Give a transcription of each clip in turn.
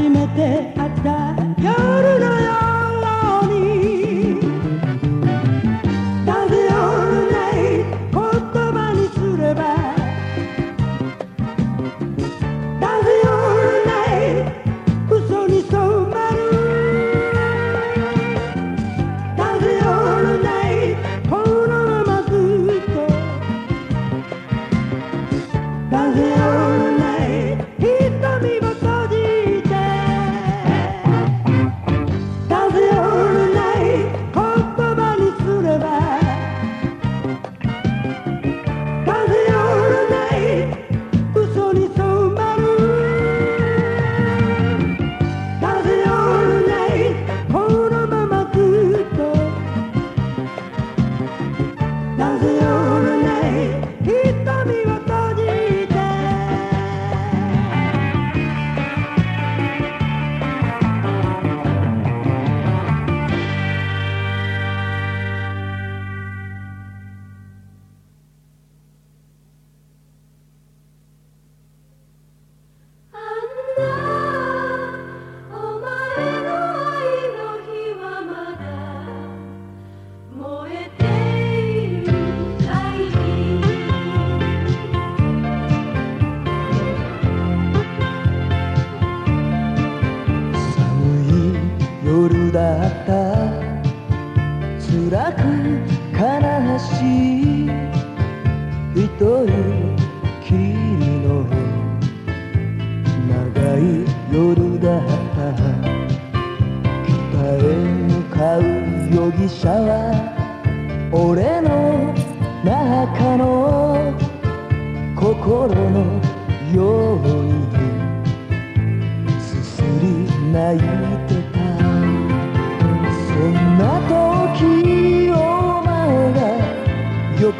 初めて会った夜の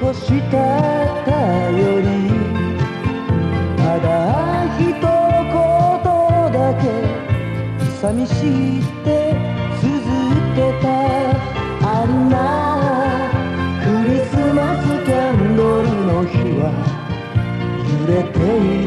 少した頼りただ一言だけ寂しいって綴ってたあんなクリスマスキャンドルの日は揺れている。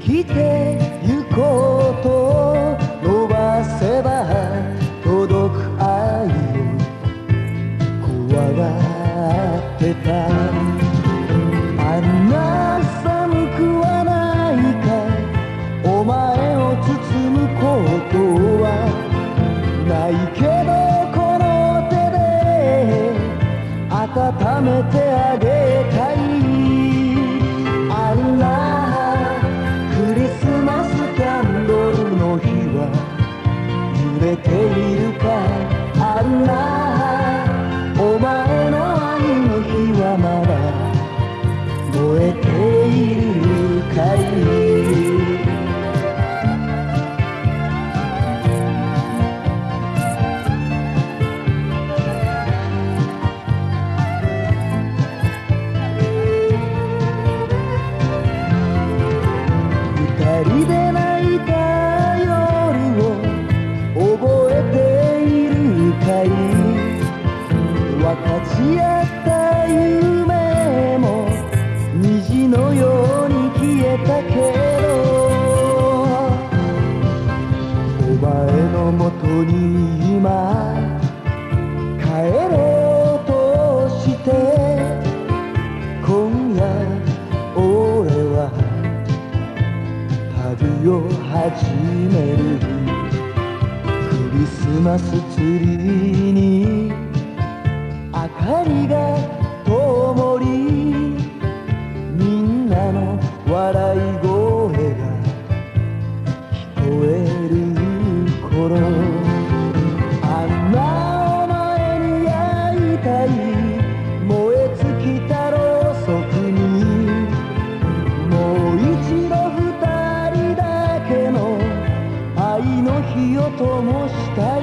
生きてゆこうマスツリーに明かりが灯りみんなの笑い声が聞こえる頃あんなお前に会いたい燃え尽きたろうそくにもう一度二人だけの愛の火を灯した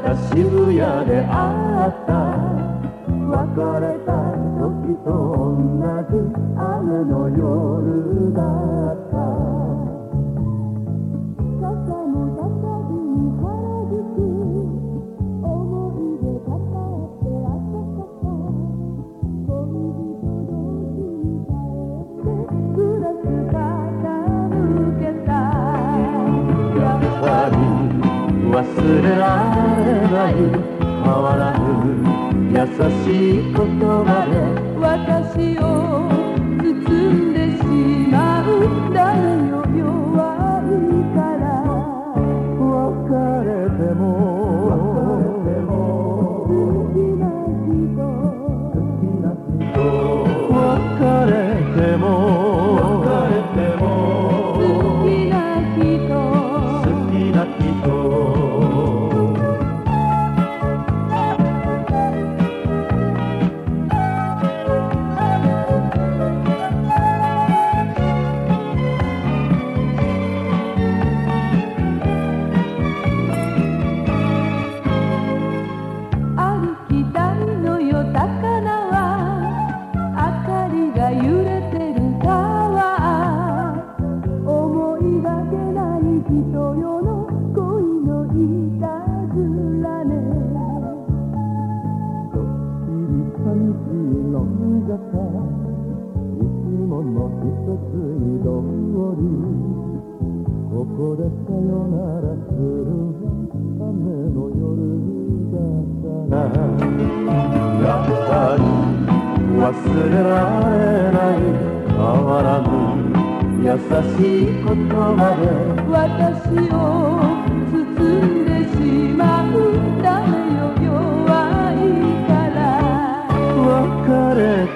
った。渋谷であった。別れた時と同じ雨の夜だった。忘れられない変わらぬ優しい言葉で私を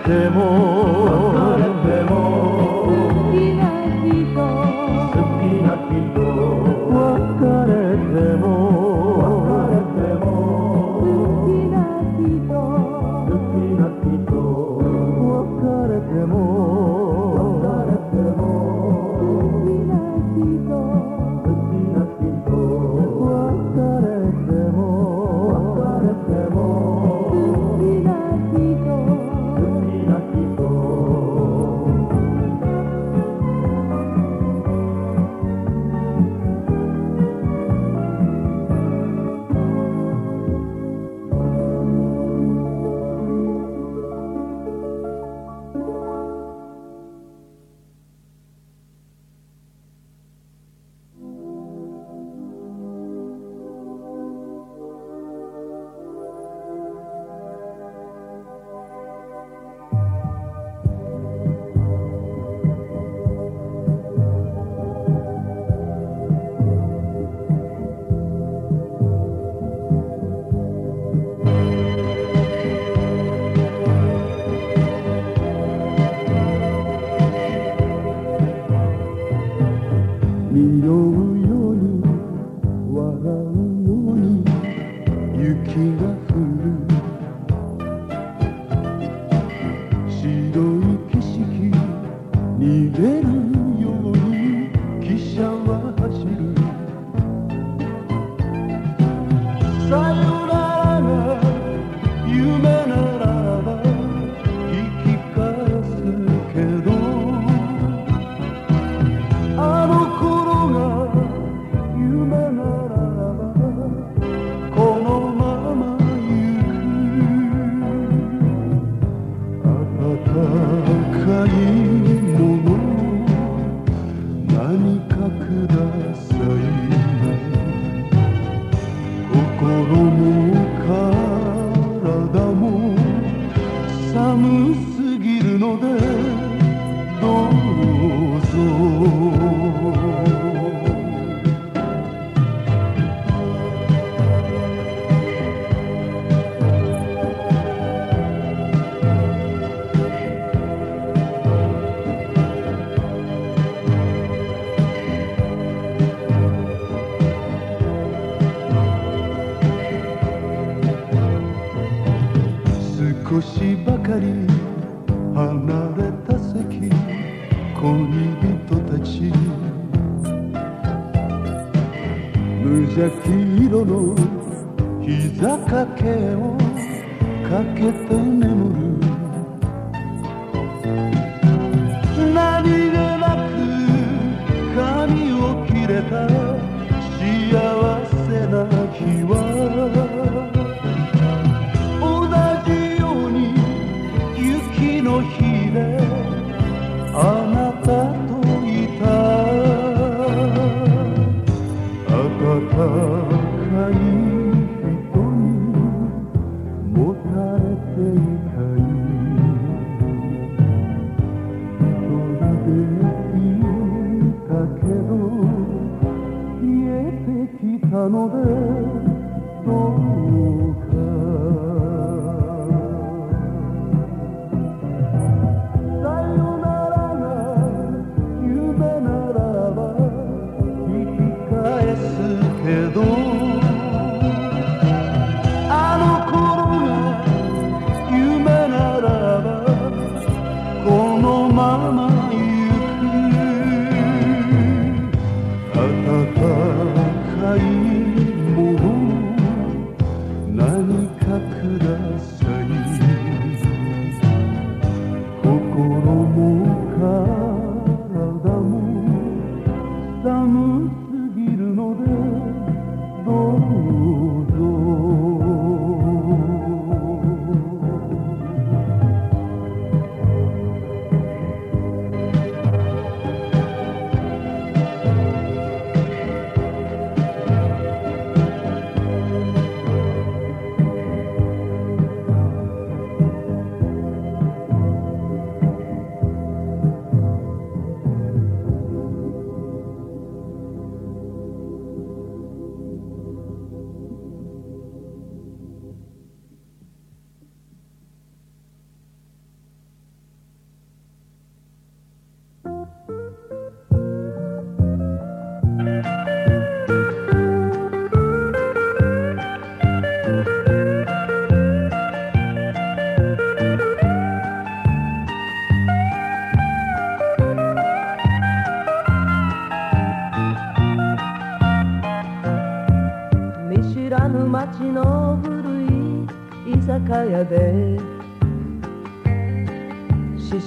temor. shoulder.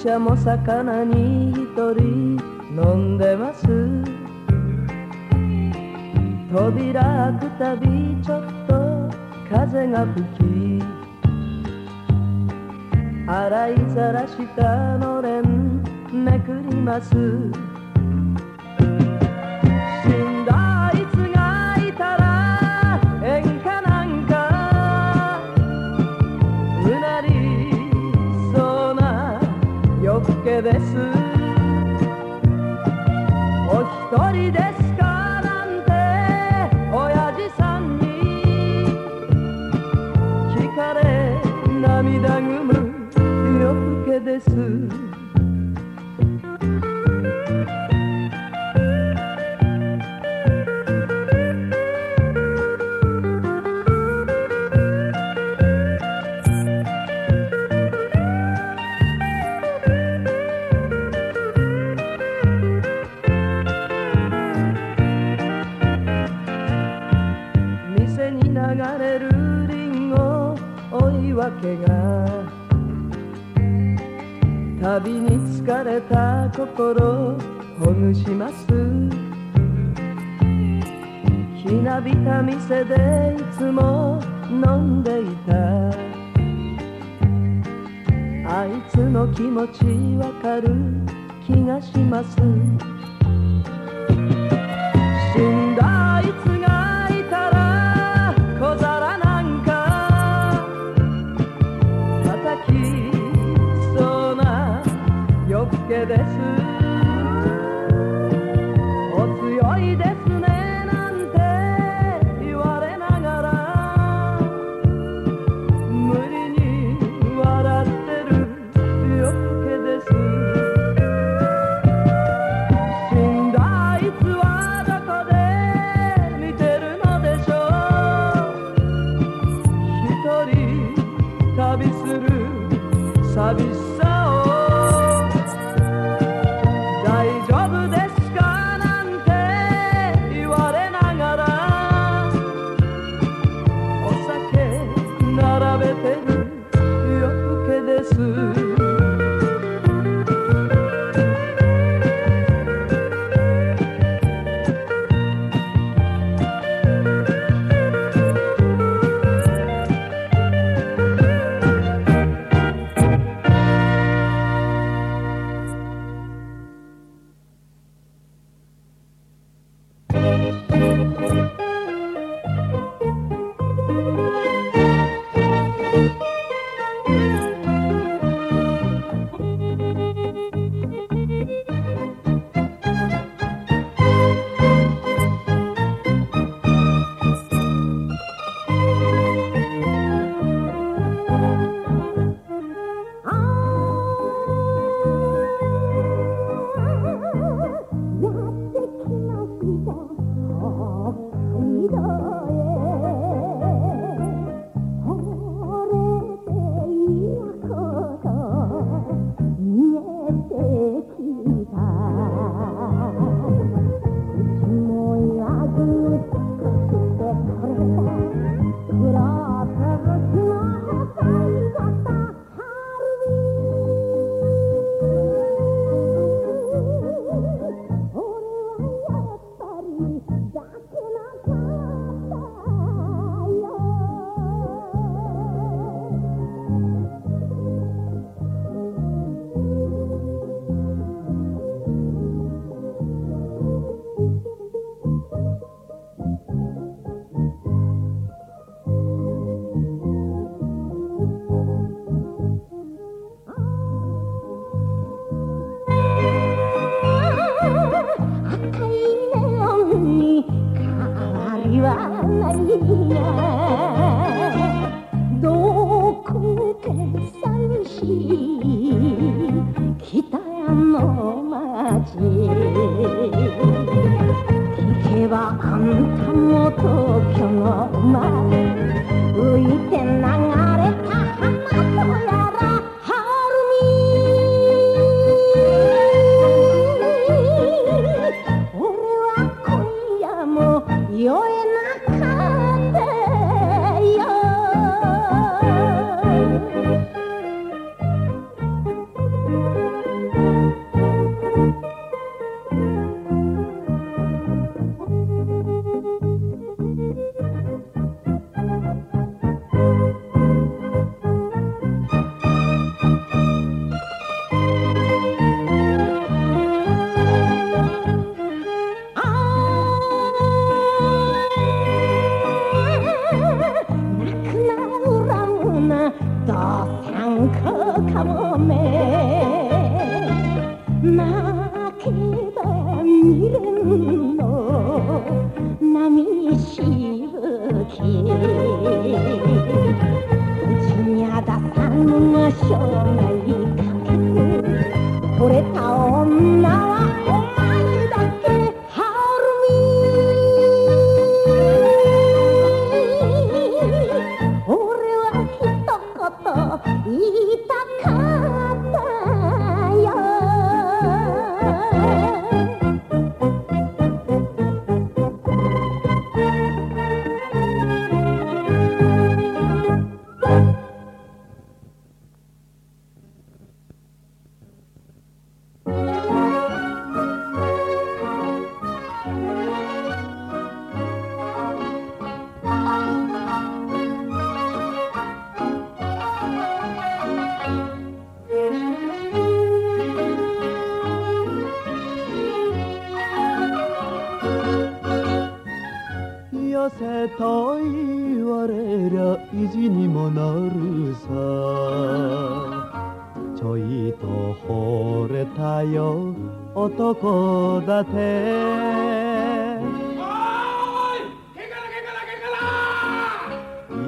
茶も魚に一人飲んでます。扉開くたびちょっと風が吹き洗いざらしたのれんめくります。人ですかなんて親父さんに。聞かれ涙ぐむ色けです。旅に疲れた心ほぐします。ひなびた店でいつも飲んでいた。あいつの気持ちわかる気がします。hedefim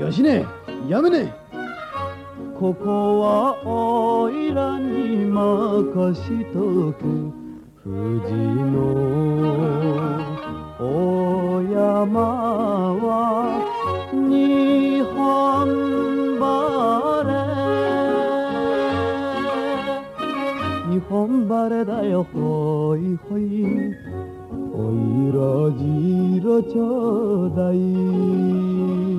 よしね。やめね。ここはおいらに任しとけ富士のお山は日本晴れ。日本晴れだよほいほい。おいらじろちょうだい。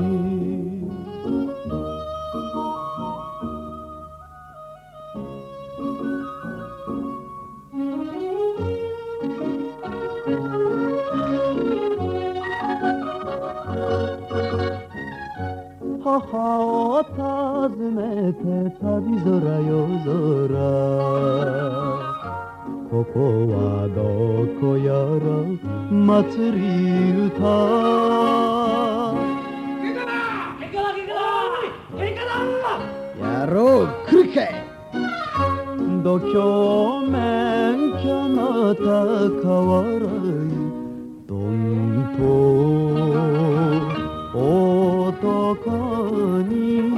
母を訪ねて旅空夜空ここはどこやら祭り歌。やろう来るかい。度胸免許の高笑い。どんと男に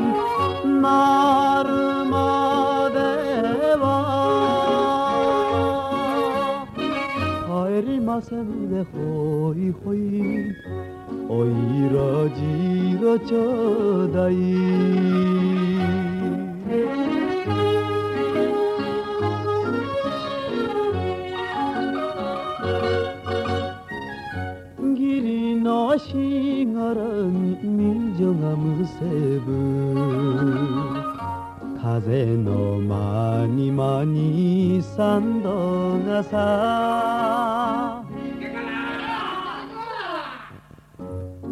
なるまでは帰りませんでほいほい。おいらじろちょうだい。義理のしがらみ人情がむせぶ風の間に間に三度がさ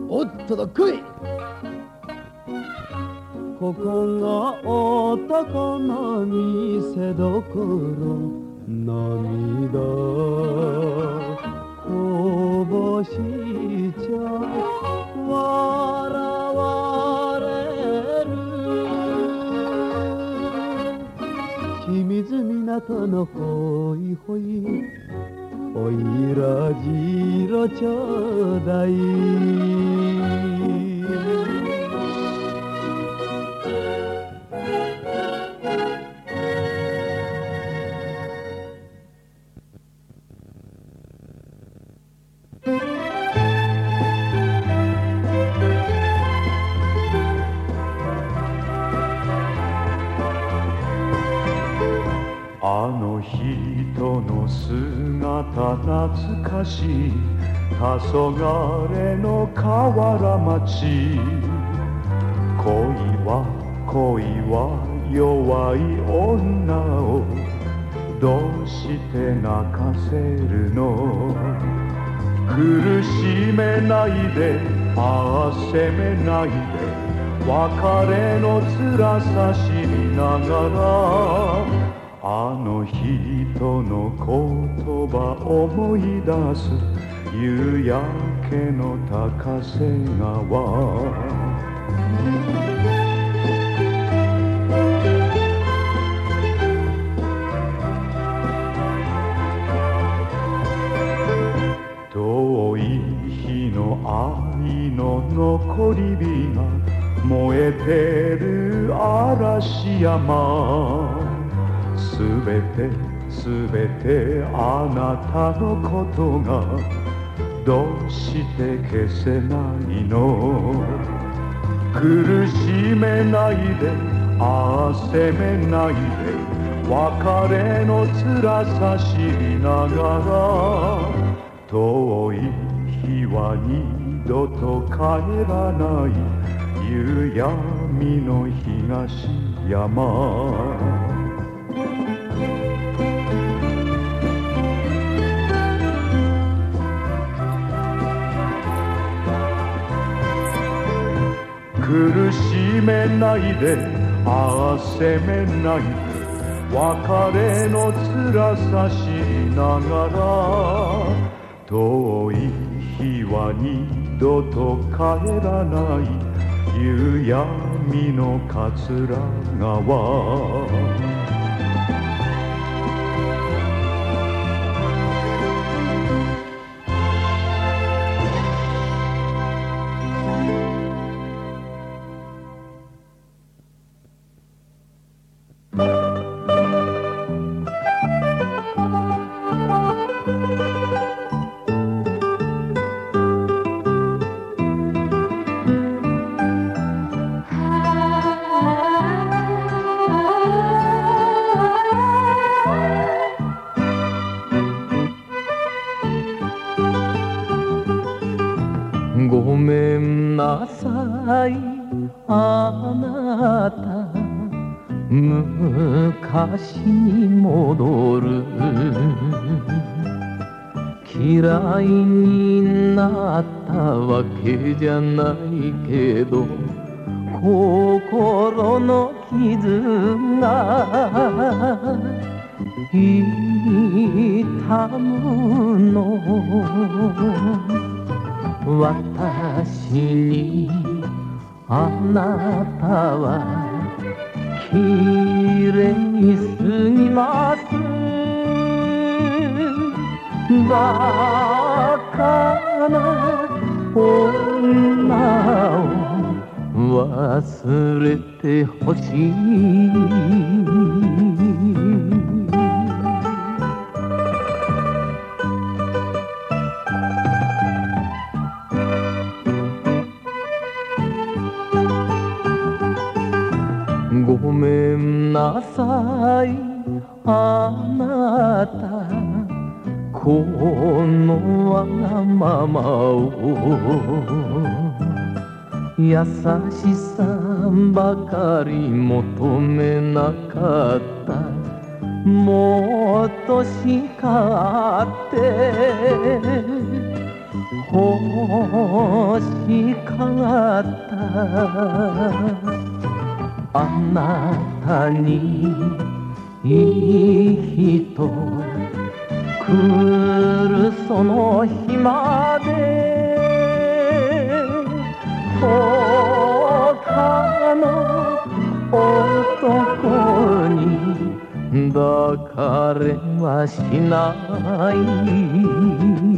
おっとど来い。ここが男の見せどころ涙こぼしちゃ笑ず港のほいほい。おいらじろちょうだい。の姿懐かしい。黄昏の河原町。恋は恋は弱い女を。どうして泣かせるの？苦しめないでああ責めないで。別れの辛さ知りながら。あの人の言葉思い出す。夕焼けの高瀬川。遠い日の愛の残り火が燃えてる嵐山。すべてすべてあなたのことがどうして消せないの？苦しめないでああ責めないで別れの辛さ知りながら遠い日は二度と帰らない夕闇の東山。苦しめないでああ責めないで別れの辛さしながら遠い日は二度と帰らない夕闇の桂川。けじゃないけど心の傷が痛むの。私にあなたは忘れてほしい。優しさばかり求めなかった。もっと叱って欲しかった。あなたに別れはしない。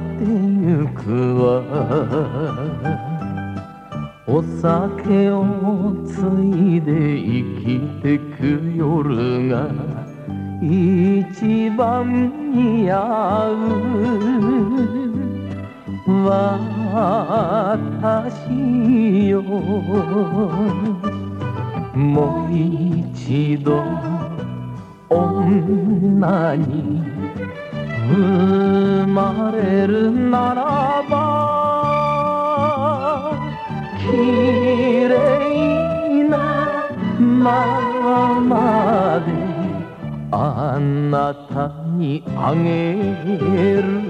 てゆくわ。お酒をついで生きてく夜が一番似合う。私よ。もう一度女に生まれるならば綺麗なままであなたにあげる。